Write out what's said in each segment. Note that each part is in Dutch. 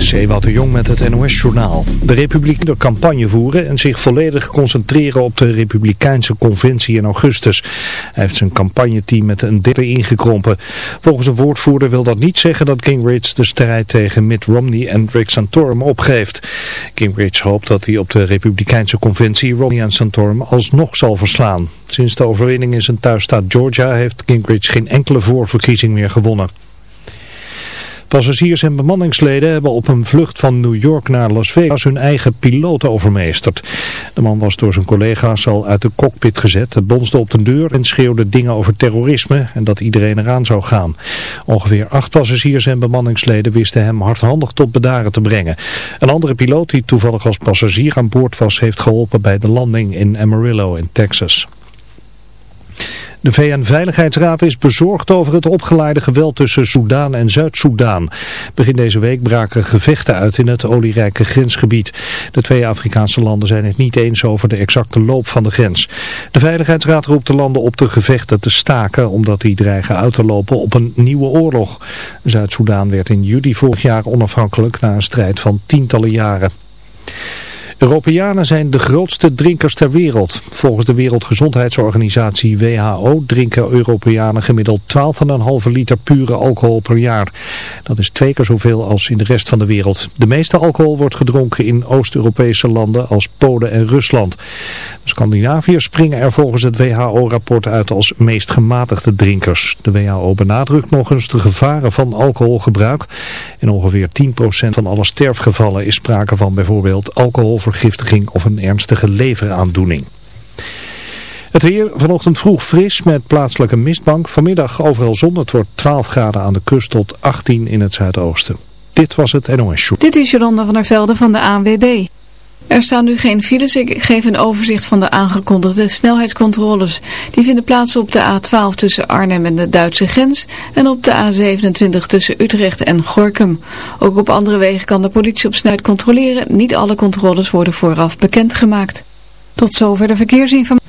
is Ewout de Jong met het NOS-journaal. De Republiek de campagne voeren en zich volledig concentreren op de Republikeinse conventie in augustus. Hij heeft zijn campagneteam met een derde ingekrompen. Volgens een woordvoerder wil dat niet zeggen dat Gingrich de strijd tegen Mitt Romney en Rick Santorum opgeeft. Gingrich hoopt dat hij op de Republikeinse conventie Romney en Santorum alsnog zal verslaan. Sinds de overwinning in zijn thuisstaat Georgia heeft Gingrich geen enkele voorverkiezing meer gewonnen. Passagiers en bemanningsleden hebben op een vlucht van New York naar Las Vegas hun eigen piloot overmeesterd. De man was door zijn collega's al uit de cockpit gezet, bonsde op de deur en schreeuwde dingen over terrorisme en dat iedereen eraan zou gaan. Ongeveer acht passagiers en bemanningsleden wisten hem hardhandig tot bedaren te brengen. Een andere piloot die toevallig als passagier aan boord was heeft geholpen bij de landing in Amarillo in Texas. De VN-veiligheidsraad is bezorgd over het opgeleide geweld tussen Soedan en Zuid-Soedan. Begin deze week braken gevechten uit in het olierijke grensgebied. De twee Afrikaanse landen zijn het niet eens over de exacte loop van de grens. De Veiligheidsraad roept de landen op de gevechten te staken omdat die dreigen uit te lopen op een nieuwe oorlog. Zuid-Soedan werd in juli vorig jaar onafhankelijk na een strijd van tientallen jaren. Europeanen zijn de grootste drinkers ter wereld. Volgens de Wereldgezondheidsorganisatie WHO drinken Europeanen gemiddeld 12,5 liter pure alcohol per jaar. Dat is twee keer zoveel als in de rest van de wereld. De meeste alcohol wordt gedronken in Oost-Europese landen als Polen en Rusland. De Scandinaviërs springen er volgens het WHO-rapport uit als meest gematigde drinkers. De WHO benadrukt nog eens de gevaren van alcoholgebruik. In ongeveer 10% van alle sterfgevallen is sprake van bijvoorbeeld alcoholvergiftiging of een ernstige leveraandoening. Het weer vanochtend vroeg fris met plaatselijke mistbank. Vanmiddag overal zon. Het wordt 12 graden aan de kust tot 18 in het zuidoosten. Dit was het NOS Show. Dit is Jolanda van der Velde van de ANWB. Er staan nu geen files. Ik geef een overzicht van de aangekondigde snelheidscontroles. Die vinden plaats op de A12 tussen Arnhem en de Duitse grens en op de A27 tussen Utrecht en Gorkum. Ook op andere wegen kan de politie op snelheid controleren. Niet alle controles worden vooraf bekendgemaakt. Tot zover de verkeersinformatie.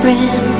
friend.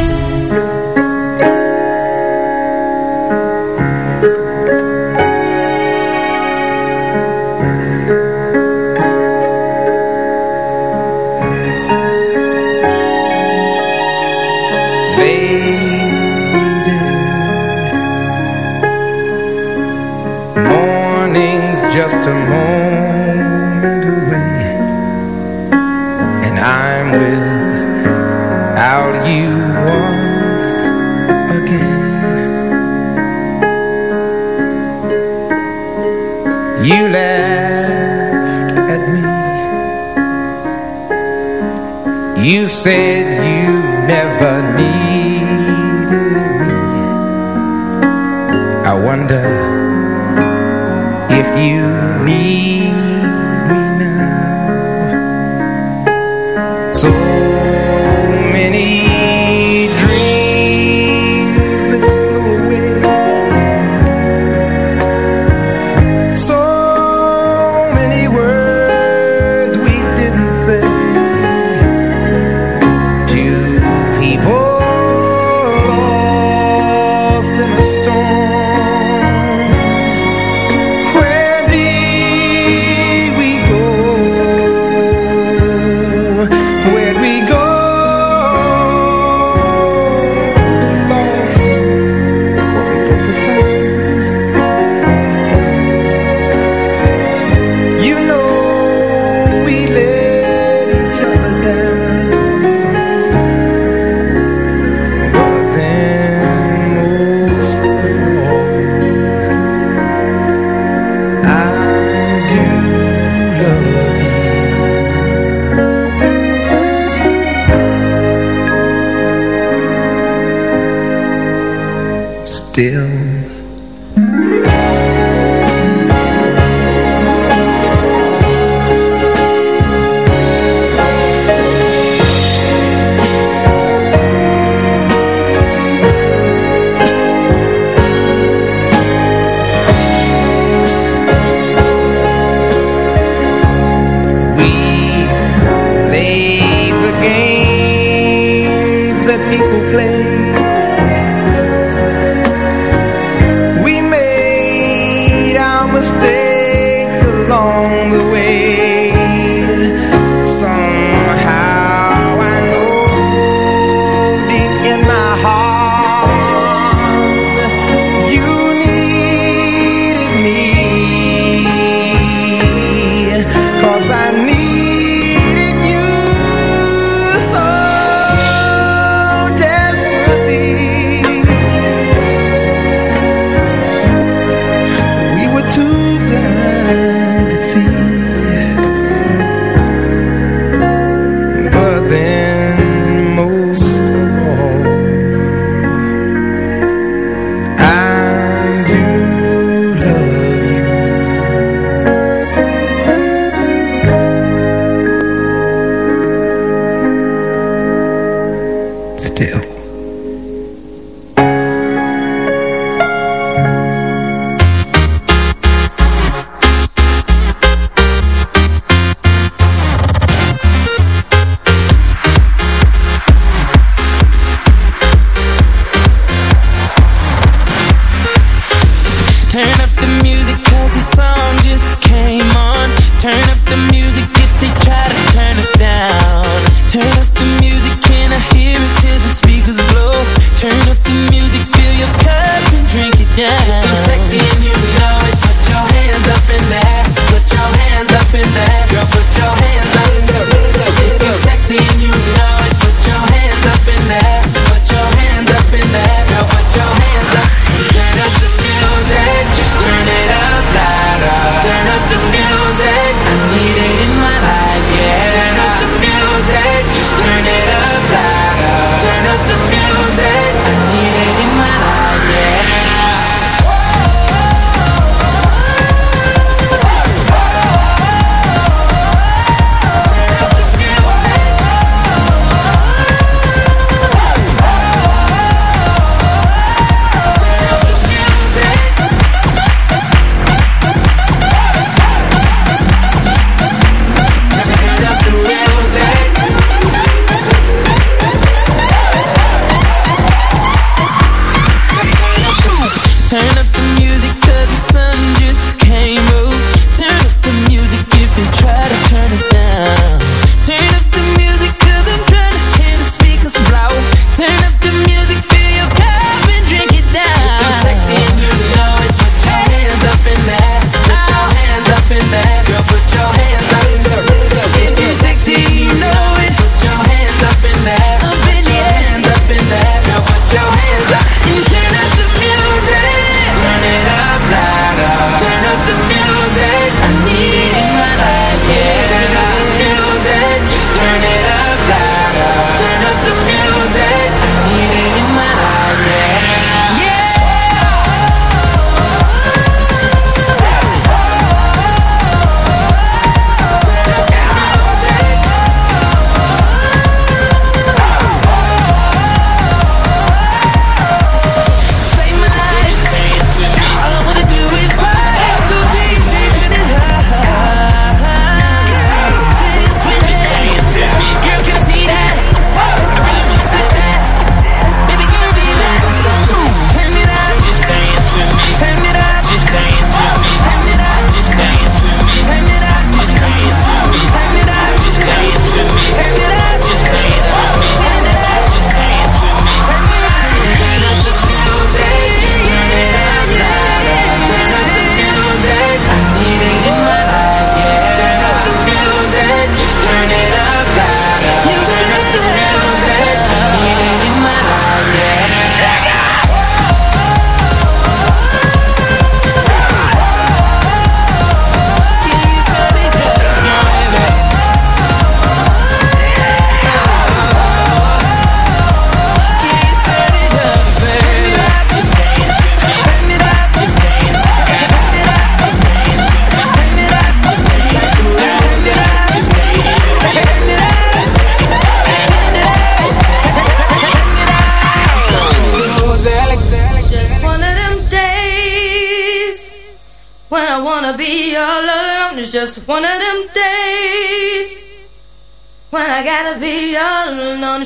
You said you never needed me. I wonder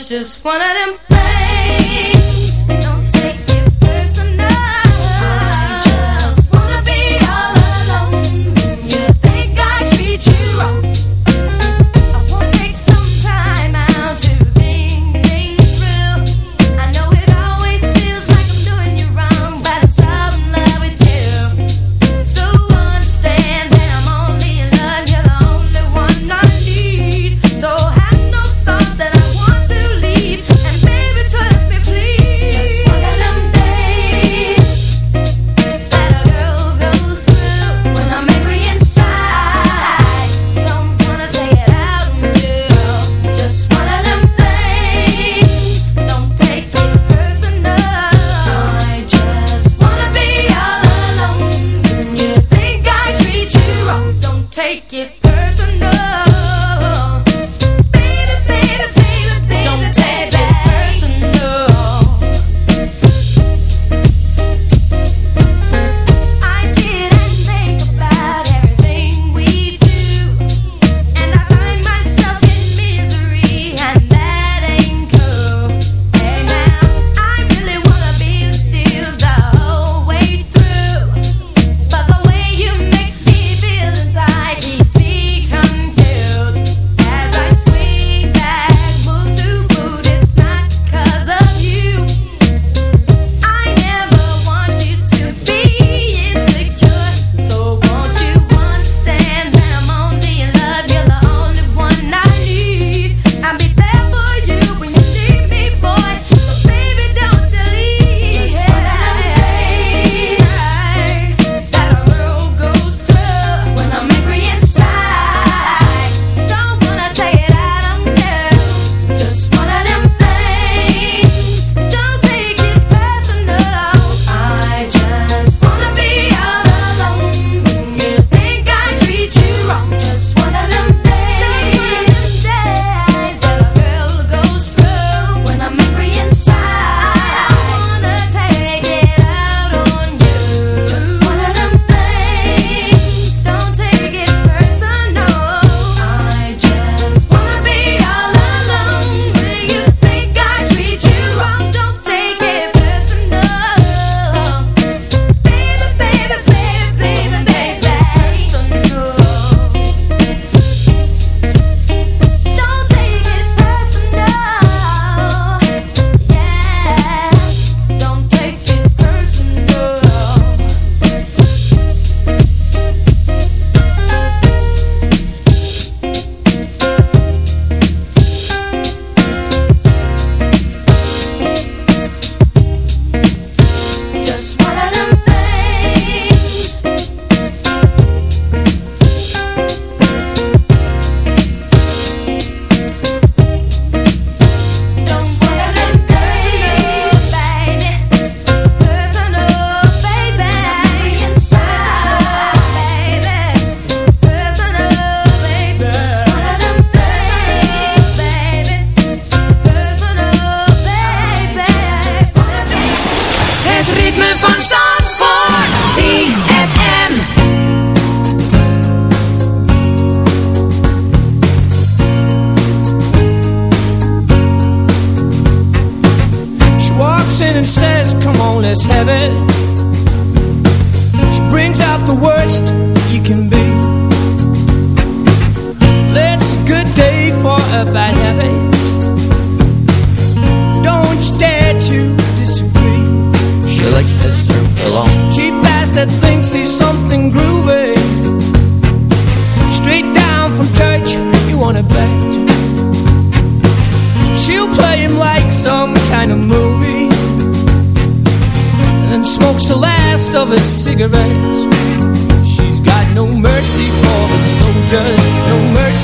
just one of them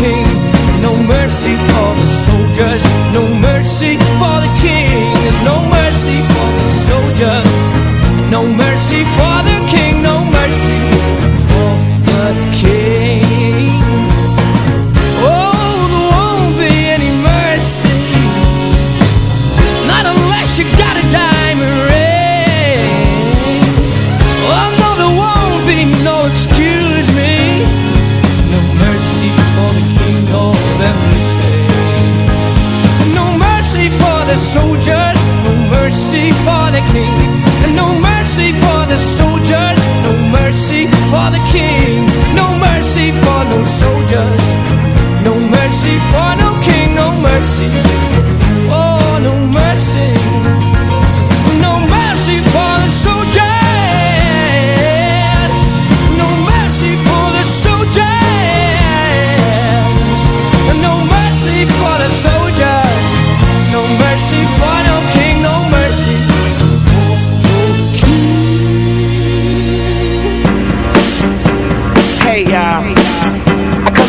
king, no mercy for the soldiers, no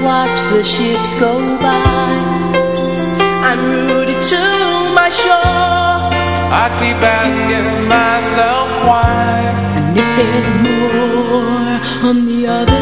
watch the ships go by. I'm rooted to my shore. I keep asking myself why. And if there's more on the other